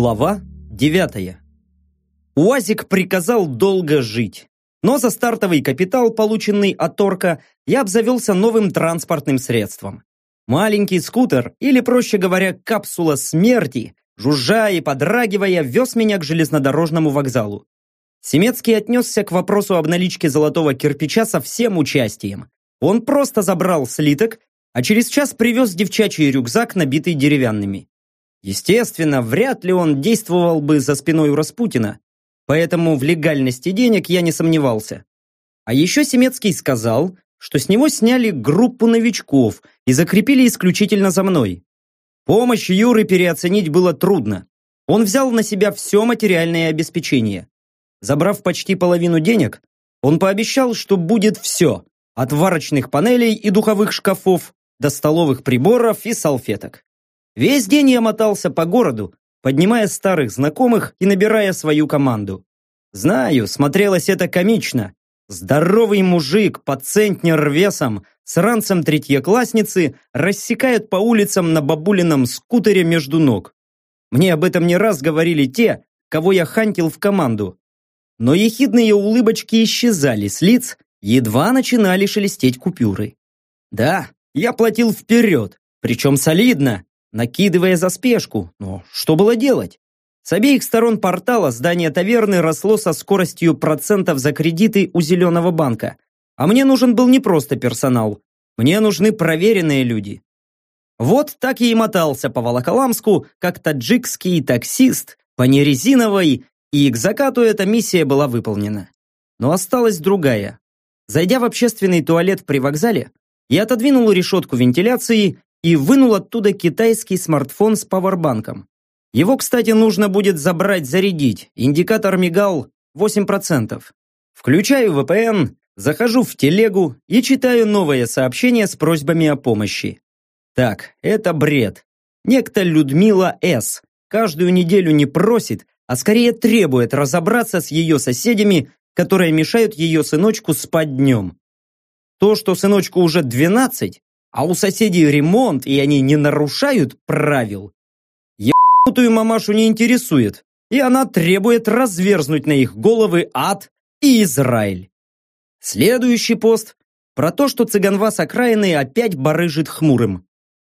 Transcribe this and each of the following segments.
Глава девятая. УАЗик приказал долго жить. Но за стартовый капитал, полученный от Торка, я обзавелся новым транспортным средством. Маленький скутер, или, проще говоря, капсула смерти, жужжа и подрагивая, вез меня к железнодорожному вокзалу. Семецкий отнесся к вопросу об наличке золотого кирпича со всем участием. Он просто забрал слиток, а через час привез девчачий рюкзак, набитый деревянными. Естественно, вряд ли он действовал бы за спиной у Распутина, поэтому в легальности денег я не сомневался. А еще Семецкий сказал, что с него сняли группу новичков и закрепили исключительно за мной. Помощь Юры переоценить было трудно. Он взял на себя все материальное обеспечение. Забрав почти половину денег, он пообещал, что будет все, от варочных панелей и духовых шкафов до столовых приборов и салфеток. Весь день я мотался по городу, поднимая старых знакомых и набирая свою команду. Знаю, смотрелось это комично. Здоровый мужик под центнер весом с ранцем третьеклассницы рассекает по улицам на бабулином скутере между ног. Мне об этом не раз говорили те, кого я хантил в команду. Но ехидные улыбочки исчезали с лиц, едва начинали шелестеть купюры. Да, я платил вперед, причем солидно, накидывая за спешку. Но что было делать? С обеих сторон портала здание таверны росло со скоростью процентов за кредиты у Зеленого банка. А мне нужен был не просто персонал. Мне нужны проверенные люди. Вот так я и мотался по Волоколамску, как таджикский таксист по нерезиновой, и к закату эта миссия была выполнена. Но осталась другая. Зайдя в общественный туалет при вокзале, я отодвинул решетку вентиляции и вынул оттуда китайский смартфон с пауэрбанком. Его, кстати, нужно будет забрать, зарядить. Индикатор мигал 8%. Включаю VPN, захожу в телегу и читаю новое сообщение с просьбами о помощи. Так, это бред. Некто Людмила С. каждую неделю не просит, а скорее требует разобраться с ее соседями, которые мешают ее сыночку спать днем. То, что сыночку уже 12, а у соседей ремонт, и они не нарушают правил, ебанутую мамашу не интересует, и она требует разверзнуть на их головы ад и Израиль. Следующий пост про то, что цыганва с окраины опять барыжит хмурым.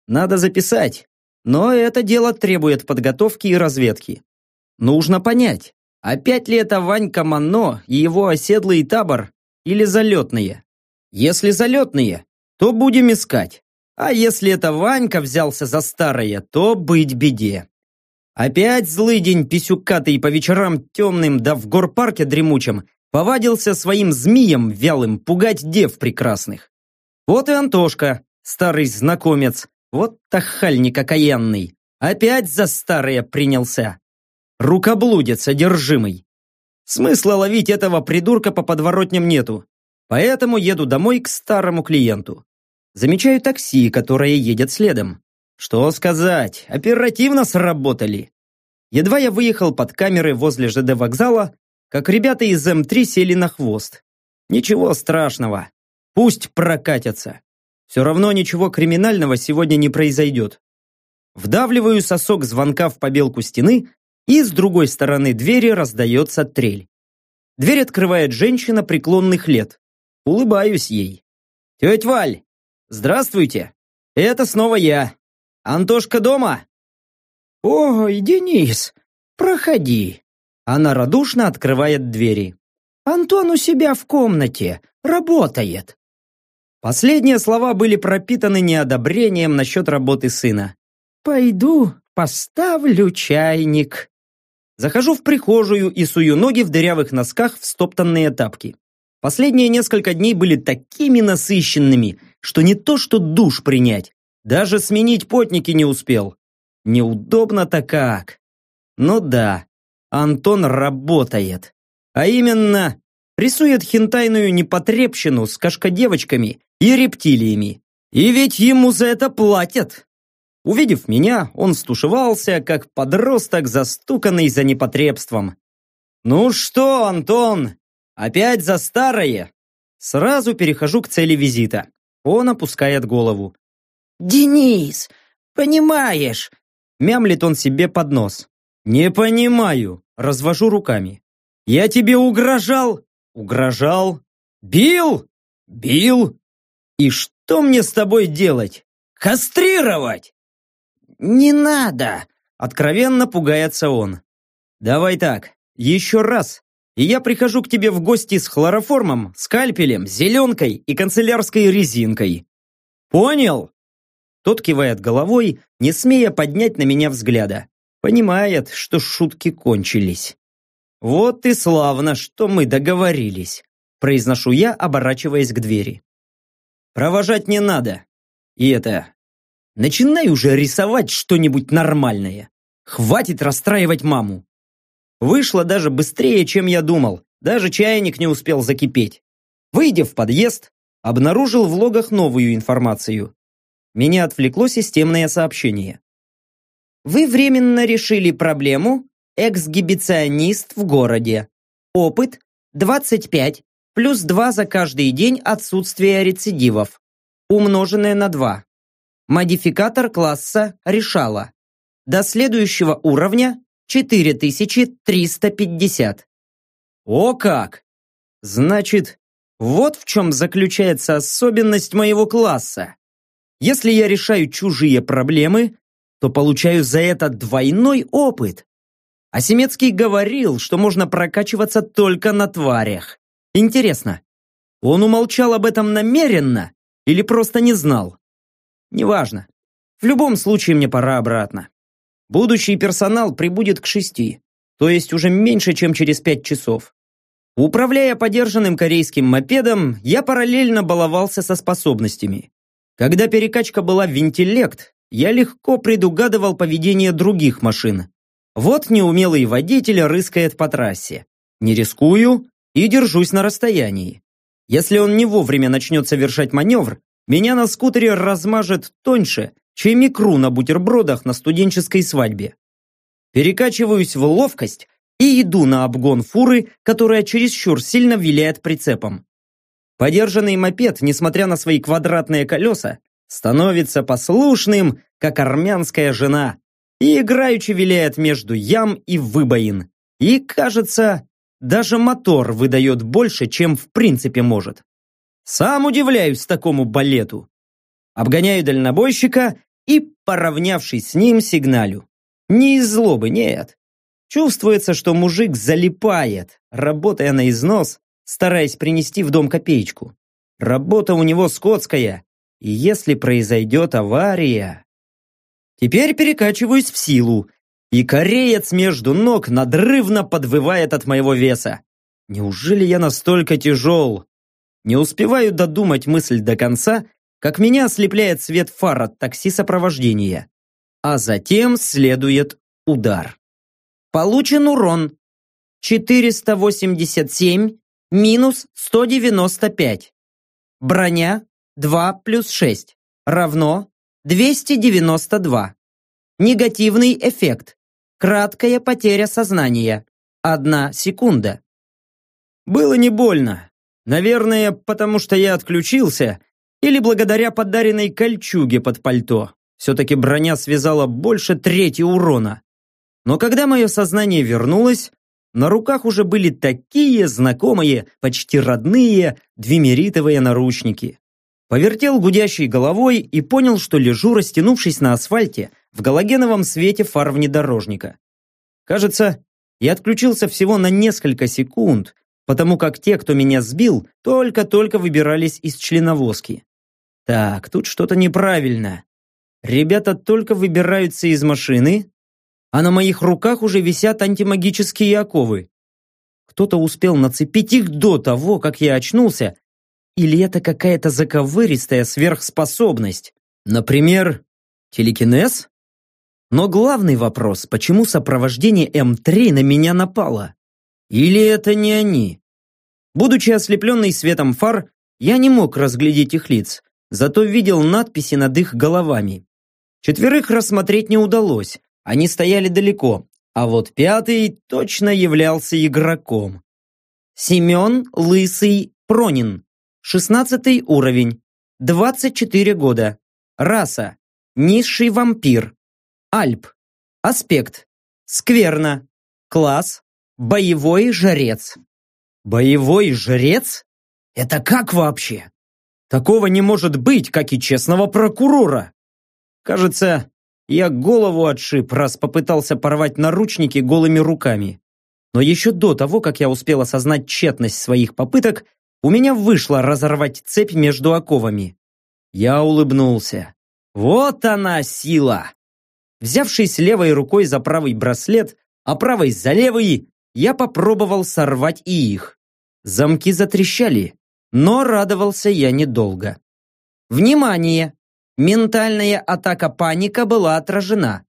Надо записать, но это дело требует подготовки и разведки. Нужно понять, опять ли это Ванька Мано и его оседлый табор или залетные. Если залетные, то будем искать. А если это Ванька взялся за старое, то быть беде. Опять злый день писюкатый по вечерам темным, да в горпарке дремучем, повадился своим змеем вялым пугать дев прекрасных. Вот и Антошка, старый знакомец, вот тахальник окаянный, опять за старое принялся. Рукоблудец одержимый. Смысла ловить этого придурка по подворотням нету, поэтому еду домой к старому клиенту. Замечаю такси, которое едет следом. Что сказать, оперативно сработали. Едва я выехал под камеры возле ЖД вокзала, как ребята из М3 сели на хвост. Ничего страшного. Пусть прокатятся. Все равно ничего криминального сегодня не произойдет. Вдавливаю сосок звонка в побелку стены, и с другой стороны двери раздается трель. Дверь открывает женщина преклонных лет. Улыбаюсь ей. «Тетя Валь, «Здравствуйте! Это снова я. Антошка дома?» «Ой, Денис, проходи!» Она радушно открывает двери. «Антон у себя в комнате, работает!» Последние слова были пропитаны неодобрением насчет работы сына. «Пойду поставлю чайник». Захожу в прихожую и сую ноги в дырявых носках в стоптанные тапки. Последние несколько дней были такими насыщенными – что не то что душ принять, даже сменить потники не успел. Неудобно-то как. Ну да, Антон работает. А именно, рисует хентайную непотребщину с кошкодевочками и рептилиями. И ведь ему за это платят. Увидев меня, он стушевался, как подросток, застуканный за непотребством. «Ну что, Антон, опять за старое?» Сразу перехожу к цели визита. Он опускает голову. «Денис, понимаешь?» Мямлит он себе под нос. «Не понимаю», — развожу руками. «Я тебе угрожал?» «Угрожал?» «Бил?» «Бил?» «И что мне с тобой делать? Кастрировать?» «Не надо!» — откровенно пугается он. «Давай так, еще раз, и я прихожу к тебе в гости с хлороформом, скальпелем, зеленкой и канцелярской резинкой. Понял?» Тот кивает головой, не смея поднять на меня взгляда. Понимает, что шутки кончились. «Вот и славно, что мы договорились», произношу я, оборачиваясь к двери. «Провожать не надо. И это... Начинай уже рисовать что-нибудь нормальное. Хватит расстраивать маму. Вышло даже быстрее, чем я думал. Даже чайник не успел закипеть. Выйдя в подъезд, обнаружил в логах новую информацию. Меня отвлекло системное сообщение. Вы временно решили проблему эксгибиционист в городе. Опыт 25 плюс 2 за каждый день отсутствия рецидивов, умноженное на 2. Модификатор класса решала. До следующего уровня 4350. О как! Значит, вот в чем заключается особенность моего класса. Если я решаю чужие проблемы, то получаю за это двойной опыт. Семецкий говорил, что можно прокачиваться только на тварях. Интересно, он умолчал об этом намеренно или просто не знал? Неважно. В любом случае мне пора обратно. Будущий персонал прибудет к шести, то есть уже меньше, чем через пять часов. Управляя подержанным корейским мопедом, я параллельно баловался со способностями. Когда перекачка была в интеллект, я легко предугадывал поведение других машин. Вот неумелый водитель рыскает по трассе. Не рискую и держусь на расстоянии. Если он не вовремя начнет совершать маневр, меня на скутере размажет тоньше, чем икру на бутербродах на студенческой свадьбе. Перекачиваюсь в ловкость и иду на обгон фуры, которая чересчур сильно виляет прицепом. Подержанный мопед, несмотря на свои квадратные колеса, становится послушным, как армянская жена, и играючи виляет между ям и выбоин. И, кажется, даже мотор выдает больше, чем в принципе может. Сам удивляюсь такому балету. Обгоняю дальнобойщика и, поравнявшись с ним, сигналю. Не из злобы, нет. Чувствуется, что мужик залипает, работая на износ, стараясь принести в дом копеечку. Работа у него скотская, и если произойдет авария... Теперь перекачиваюсь в силу, и кореец между ног надрывно подвывает от моего веса. Неужели я настолько тяжел? Не успеваю додумать мысль до конца, как меня ослепляет свет фар от такси сопровождения. А затем следует удар. Получен урон. 487 минус 195. Броня 2 плюс 6 равно 292. Негативный эффект. Краткая потеря сознания. Одна секунда. Было не больно. Наверное, потому что я отключился или благодаря подаренной кольчуге под пальто. Все-таки броня связала больше трети урона. Но когда мое сознание вернулось, на руках уже были такие знакомые, почти родные двимеритовые наручники. Повертел гудящей головой и понял, что лежу, растянувшись на асфальте, в галогеновом свете фар внедорожника. Кажется, я отключился всего на несколько секунд, потому как те, кто меня сбил, только-только выбирались из членовозки. Так, тут что-то неправильно. Ребята только выбираются из машины, а на моих руках уже висят антимагические оковы. Кто-то успел нацепить их до того, как я очнулся, или это какая-то заковыристая сверхспособность? Например, телекинез? Но главный вопрос, почему сопровождение М3 на меня напало? Или это не они? Будучи ослепленный светом фар, я не мог разглядеть их лиц, зато видел надписи над их головами. Четверых рассмотреть не удалось, они стояли далеко, а вот пятый точно являлся игроком. Семен Лысый Пронин, 16 уровень, 24 года, раса, низший вампир, Альп, аспект, Скверно. Класс. Боевой жрец. Боевой жрец? Это как вообще? Такого не может быть, как и честного прокурора. Кажется, я голову отшиб, раз попытался порвать наручники голыми руками. Но еще до того, как я успел осознать тщетность своих попыток, у меня вышло разорвать цепь между оковами. Я улыбнулся. Вот она сила! Взявшись левой рукой за правый браслет, а правой за левый, я попробовал сорвать и их. Замки затрещали, но радовался я недолго. Внимание! Ментальная атака паника была отражена.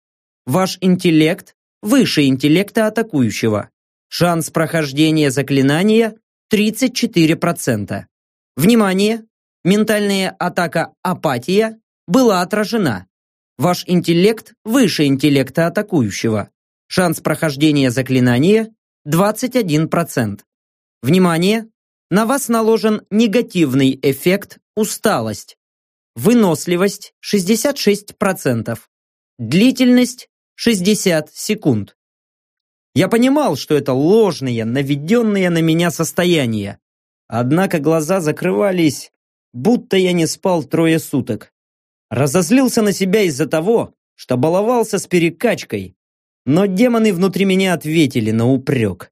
Ваш интеллект выше интеллекта атакующего. Шанс прохождения заклинания 34%. Внимание! Ментальная атака апатия была отражена. Ваш интеллект выше интеллекта атакующего. Шанс прохождения заклинания 21%. Внимание! На вас наложен негативный эффект усталость. Выносливость 66%. Длительность 60 секунд. Я понимал, что это ложные, наведенные на меня состояния. Однако глаза закрывались, будто я не спал трое суток. Разозлился на себя из-за того, что баловался с перекачкой. Но демоны внутри меня ответили на упрек.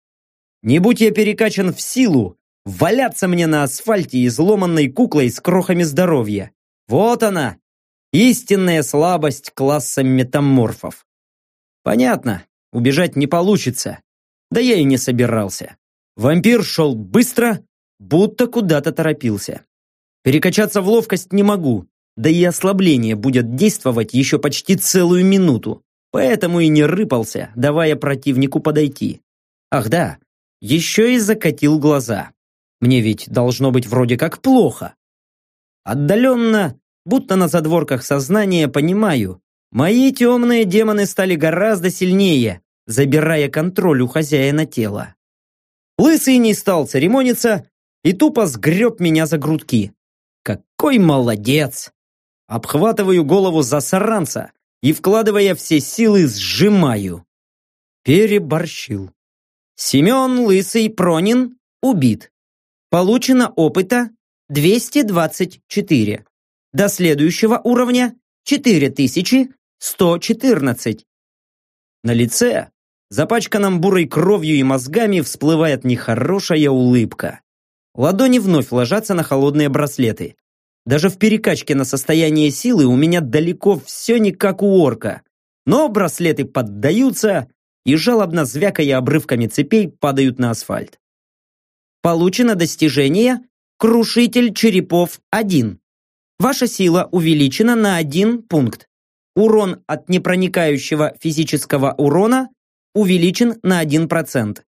Не будь я перекачан в силу, валяться мне на асфальте изломанной куклой с крохами здоровья. Вот она, истинная слабость класса метаморфов. Понятно, убежать не получится. Да я и не собирался. Вампир шел быстро, будто куда-то торопился. Перекачаться в ловкость не могу, да и ослабление будет действовать еще почти целую минуту. Поэтому и не рыпался, давая противнику подойти. Ах да, еще и закатил глаза. Мне ведь должно быть вроде как плохо. Отдаленно, будто на задворках сознания, понимаю, мои темные демоны стали гораздо сильнее, забирая контроль у хозяина тела. Лысый не стал церемониться и тупо сгреб меня за грудки. Какой молодец! Обхватываю голову засранца и, вкладывая все силы, сжимаю. Переборщил. Семен Лысый Пронин убит. Получено опыта 224. До следующего уровня 4114. На лице, запачканном бурой кровью и мозгами, всплывает нехорошая улыбка. Ладони вновь ложатся на холодные браслеты. Даже в перекачке на состояние силы у меня далеко все не как у орка. Но браслеты поддаются и, жалобно звякая обрывками цепей, падают на асфальт. Получено достижение Крушитель черепов 1. Ваша сила увеличена на 1 пункт. Урон от непроникающего физического урона увеличен на 1%.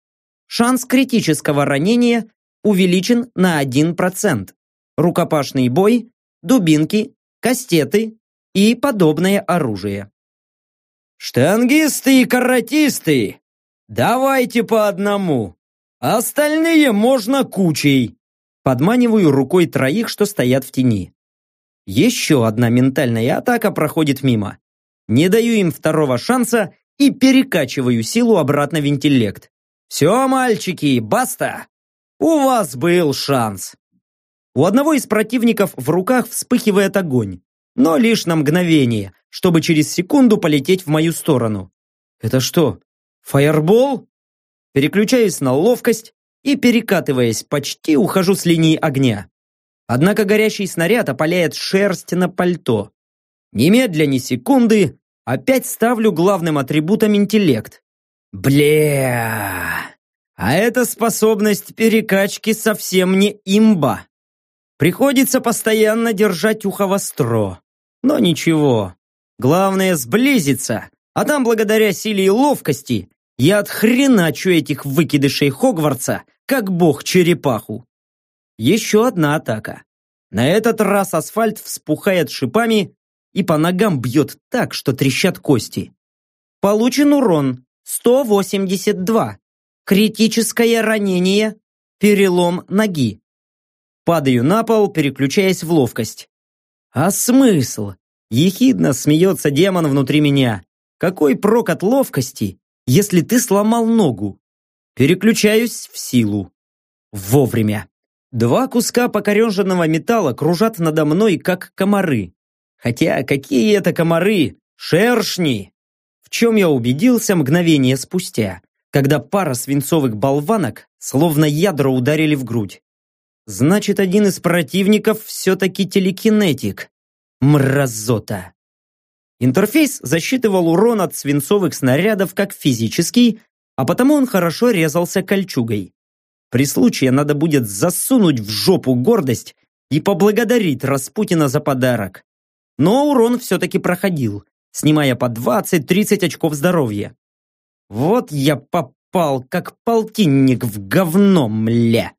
Шанс критического ранения увеличен на 1%. Рукопашный бой, дубинки, кастеты и подобное оружие. «Штангисты и каратисты, давайте по одному, остальные можно кучей», Подманиваю рукой троих, что стоят в тени. Еще одна ментальная атака проходит мимо. Не даю им второго шанса и перекачиваю силу обратно в интеллект. Все, мальчики, баста! У вас был шанс. У одного из противников в руках вспыхивает огонь, но лишь на мгновение, чтобы через секунду полететь в мою сторону. Это что, фаербол? Переключаюсь на ловкость, и, перекатываясь, почти ухожу с линии огня. Однако горящий снаряд опаляет шерсть на пальто. Немедля ни секунды, опять ставлю главным атрибутом интеллект. Бля! А эта способность перекачки совсем не имба. Приходится постоянно держать ухо востро. Но ничего. Главное сблизиться, а там благодаря силе и ловкости я отхреначу этих выкидышей Хогвартса, как бог черепаху. Еще одна атака. На этот раз асфальт вспухает шипами и по ногам бьет так, что трещат кости. Получен урон 182. Критическое ранение, перелом ноги. Падаю на пол, переключаясь в ловкость. А смысл? Ехидно смеется демон внутри меня. Какой прок от ловкости, если ты сломал ногу. Переключаюсь в силу. Вовремя. Два куска покореженного металла кружат надо мной, как комары. Хотя какие это комары? Шершни! В чем я убедился мгновение спустя, когда пара свинцовых болванок словно ядра ударили в грудь. Значит, один из противников все-таки телекинетик. Мразота. Интерфейс засчитывал урон от свинцовых снарядов как физический, а потому он хорошо резался кольчугой. При случае надо будет засунуть в жопу гордость и поблагодарить Распутина за подарок. Но урон все-таки проходил, снимая по 20-30 очков здоровья. Вот я попал, как полтинник в говно, мля.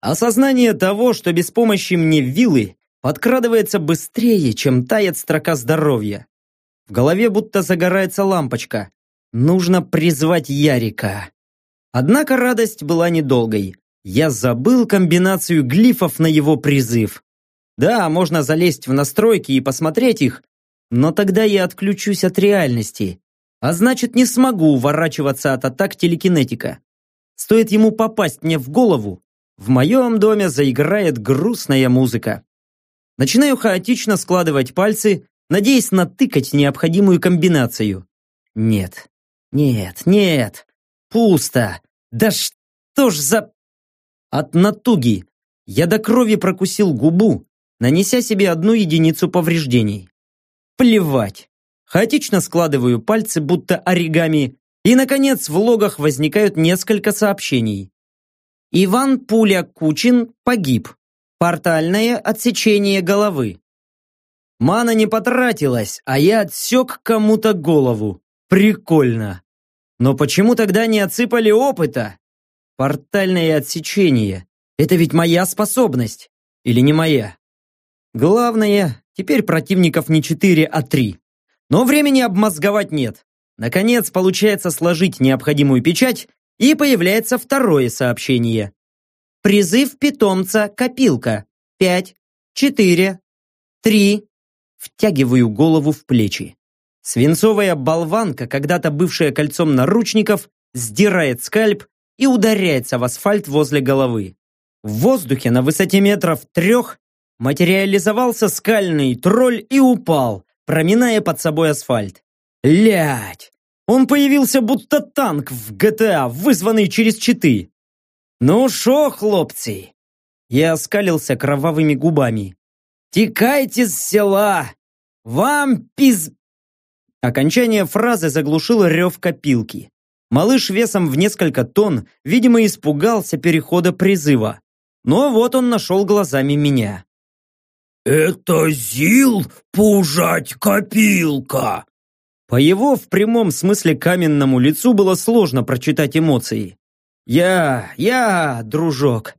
Осознание того, что без помощи мне вилы подкрадывается быстрее, чем тает строка здоровья. В голове будто загорается лампочка. Нужно призвать Ярика. Однако радость была недолгой. Я забыл комбинацию глифов на его призыв. Да, можно залезть в настройки и посмотреть их, но тогда я отключусь от реальности, а значит не смогу уворачиваться от атак телекинетика. Стоит ему попасть мне в голову, в моем доме заиграет грустная музыка. Начинаю хаотично складывать пальцы, надеясь натыкать необходимую комбинацию. Нет, нет, нет, пусто. Да что ж за... От натуги я до крови прокусил губу, нанеся себе одну единицу повреждений. Плевать. Хаотично складываю пальцы, будто оригами, и, наконец, в логах возникают несколько сообщений. Иван Пуля Кучин погиб. Портальное отсечение головы. Мана не потратилась, а я отсек кому-то голову. Прикольно. Но почему тогда не отсыпали опыта? Портальное отсечение. Это ведь моя способность. Или не моя? Главное, теперь противников не четыре, а три. Но времени обмозговать нет. Наконец, получается сложить необходимую печать, и появляется второе сообщение. Призыв питомца копилка. Пять, четыре, три. Втягиваю голову в плечи. Свинцовая болванка, когда-то бывшая кольцом наручников, сдирает скальп и ударяется в асфальт возле головы. В воздухе на высоте метров трех материализовался скальный тролль и упал, проминая под собой асфальт. Лять! Он появился будто танк в GTA, вызванный через читы. Ну шо, хлопцы? Я оскалился кровавыми губами. Текайте с села! Вам пиз... Окончание фразы заглушил рев копилки. Малыш весом в несколько тонн, видимо, испугался перехода призыва. Но вот он нашел глазами меня. «Это Зил пужать копилка!» По его в прямом смысле каменному лицу было сложно прочитать эмоции. «Я, я, дружок,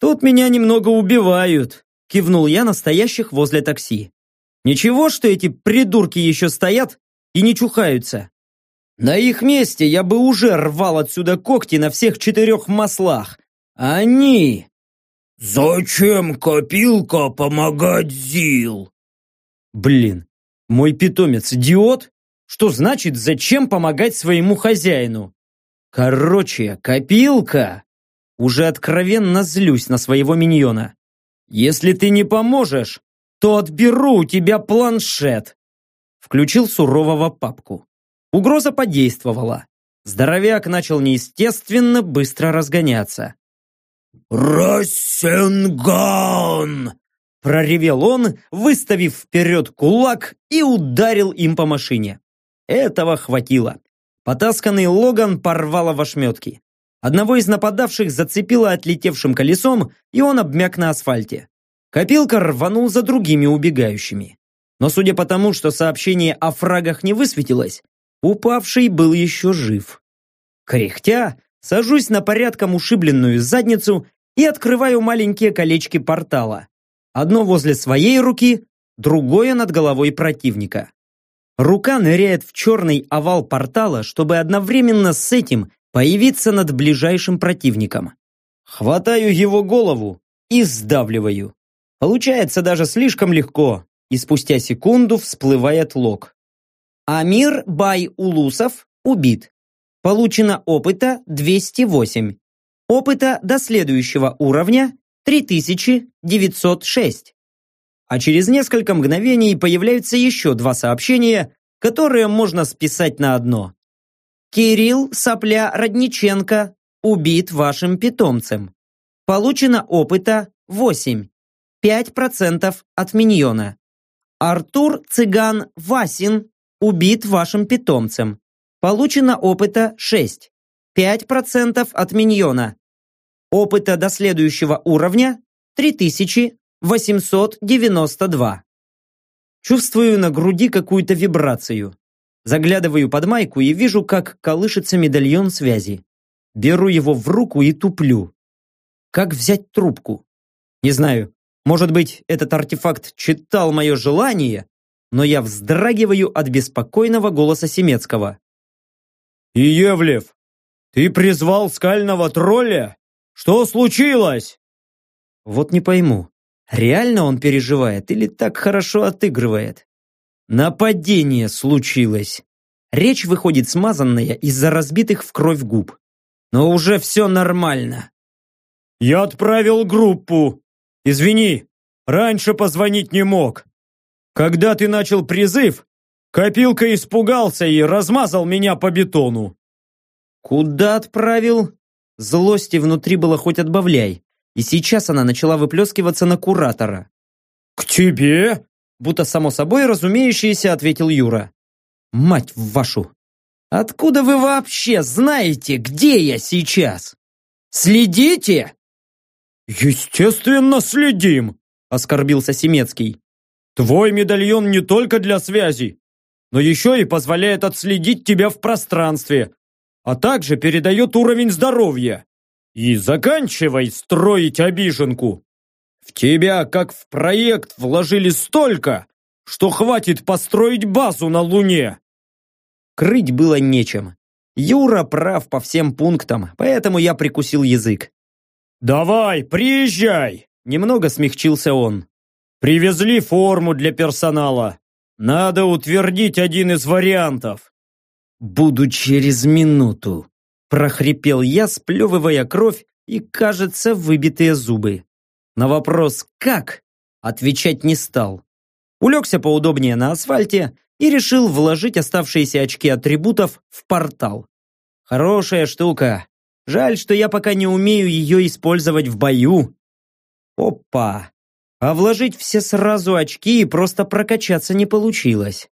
тут меня немного убивают», кивнул я настоящих возле такси. «Ничего, что эти придурки еще стоят и не чухаются. На их месте я бы уже рвал отсюда когти на всех четырех маслах. Они...» «Зачем копилка помогать Зил?» «Блин, мой питомец идиот? Что значит, зачем помогать своему хозяину? Короче, копилка!» Уже откровенно злюсь на своего миньона. «Если ты не поможешь, то отберу у тебя планшет!» Включил сурового папку. Угроза подействовала. Здоровяк начал неестественно быстро разгоняться. «Рассенган!» Проревел он, выставив вперед кулак и ударил им по машине. Этого хватило. Потасканный Логан порвало в ошметки. Одного из нападавших зацепило отлетевшим колесом, и он обмяк на асфальте. Копилка рванул за другими убегающими. Но судя по тому, что сообщение о фрагах не высветилось, упавший был еще жив. Кряхтя, сажусь на порядком ушибленную задницу и открываю маленькие колечки портала. Одно возле своей руки, другое над головой противника. Рука ныряет в черный овал портала, чтобы одновременно с этим появиться над ближайшим противником. Хватаю его голову и сдавливаю. Получается даже слишком легко, и спустя секунду всплывает лог. Амир Бай Улусов убит. Получено опыта 208. Опыта до следующего уровня 3906. А через несколько мгновений появляются еще два сообщения, которые можно списать на одно. Кирилл Сопля Родниченко убит вашим питомцем. Получено опыта 8. 5% от миньона. Артур Цыган Васин убит вашим питомцем. Получено опыта 6. 5% от миньона. Опыта до следующего уровня 3892. Чувствую на груди какую-то вибрацию. Заглядываю под майку и вижу, как колышется медальон связи. Беру его в руку и туплю. Как взять трубку? Не знаю, может быть, этот артефакт читал мое желание, но я вздрагиваю от беспокойного голоса Семецкого. «Иевлев, ты призвал скального тролля? Что случилось?» Вот не пойму, реально он переживает или так хорошо отыгрывает? Нападение случилось. Речь выходит смазанная из-за разбитых в кровь губ. Но уже все нормально. «Я отправил группу. Извини, раньше позвонить не мог. Когда ты начал призыв, Копилка испугался и размазал меня по бетону. Куда отправил? Злости внутри было хоть отбавляй. И сейчас она начала выплескиваться на куратора. «К тебе?» Будто само собой разумеющееся, ответил Юра. «Мать вашу! Откуда вы вообще знаете, где я сейчас? Следите?» «Естественно, следим!» Оскорбился Семецкий. «Твой медальон не только для связи но еще и позволяет отследить тебя в пространстве, а также передает уровень здоровья. И заканчивай строить обиженку. В тебя, как в проект, вложили столько, что хватит построить базу на Луне. Крыть было нечем. Юра прав по всем пунктам, поэтому я прикусил язык. «Давай, приезжай!» Немного смягчился он. «Привезли форму для персонала. Надо утвердить один из вариантов. Буду через минуту, прохрипел я, сплевывая кровь и, кажется, выбитые зубы. На вопрос «как?» отвечать не стал. Улегся поудобнее на асфальте и решил вложить оставшиеся очки атрибутов в портал. Хорошая штука. Жаль, что я пока не умею ее использовать в бою. Опа! а вложить все сразу очки и просто прокачаться не получилось.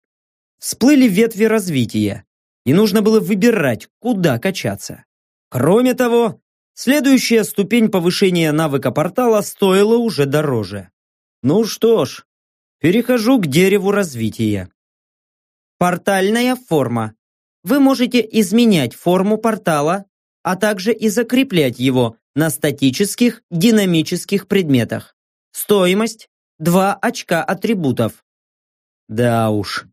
Всплыли ветви развития, и нужно было выбирать, куда качаться. Кроме того, следующая ступень повышения навыка портала стоила уже дороже. Ну что ж, перехожу к дереву развития. Портальная форма. Вы можете изменять форму портала, а также и закреплять его на статических, динамических предметах. Стоимость – 2 очка атрибутов. Да уж,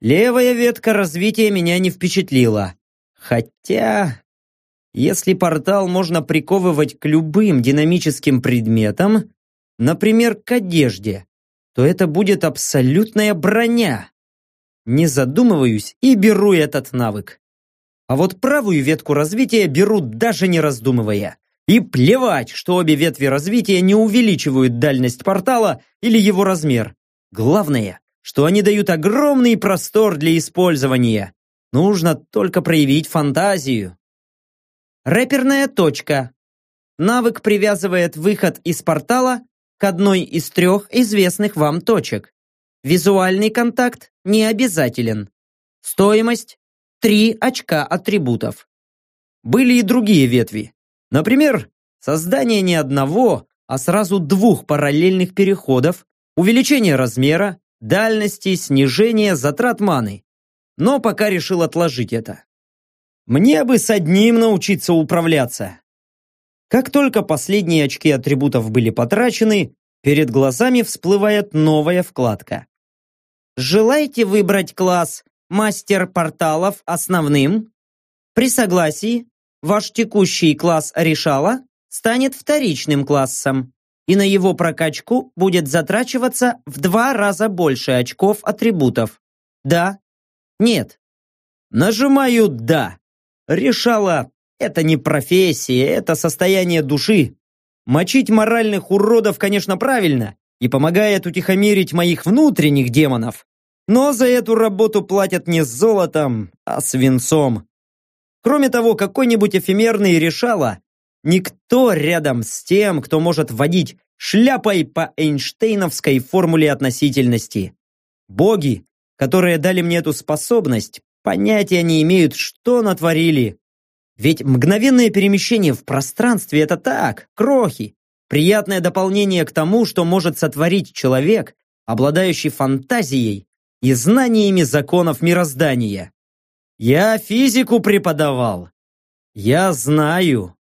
левая ветка развития меня не впечатлила. Хотя, если портал можно приковывать к любым динамическим предметам, например, к одежде, то это будет абсолютная броня. Не задумываюсь и беру этот навык. А вот правую ветку развития беру даже не раздумывая. И плевать, что обе ветви развития не увеличивают дальность портала или его размер. Главное, что они дают огромный простор для использования. Нужно только проявить фантазию. Рэперная точка. Навык привязывает выход из портала к одной из трех известных вам точек. Визуальный контакт не обязателен. Стоимость – 3 очка атрибутов. Были и другие ветви. Например, создание не одного, а сразу двух параллельных переходов, увеличение размера, дальности, снижение затрат маны. Но пока решил отложить это. Мне бы с одним научиться управляться. Как только последние очки атрибутов были потрачены, перед глазами всплывает новая вкладка. Желаете выбрать класс «Мастер порталов» основным? При согласии ваш текущий класс решала станет вторичным классом, и на его прокачку будет затрачиваться в два раза больше очков атрибутов. Да? Нет? Нажимаю «Да». Решала, это не профессия, это состояние души. Мочить моральных уродов, конечно, правильно и помогает утихомирить моих внутренних демонов. Но за эту работу платят не золотом, а свинцом. Кроме того, какой-нибудь эфемерный решала никто рядом с тем, кто может водить шляпой по Эйнштейновской формуле относительности. Боги, которые дали мне эту способность, понятия не имеют, что натворили. Ведь мгновенное перемещение в пространстве – это так, крохи, приятное дополнение к тому, что может сотворить человек, обладающий фантазией и знаниями законов мироздания. Я физику преподавал. Я знаю.